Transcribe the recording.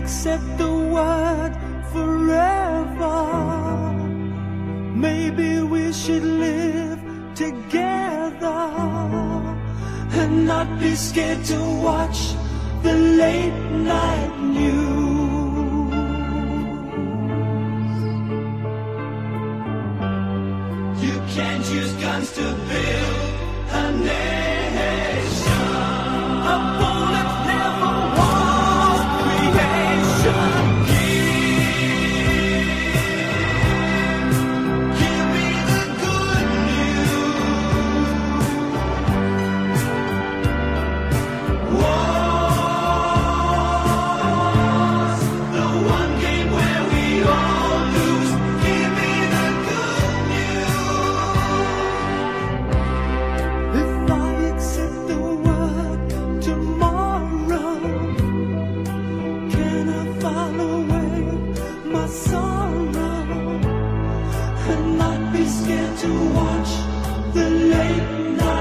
accept the word forever. Maybe we should live together and not be scared to watch the late night news. You can't use guns to build a nation. and not be scared to watch the late night.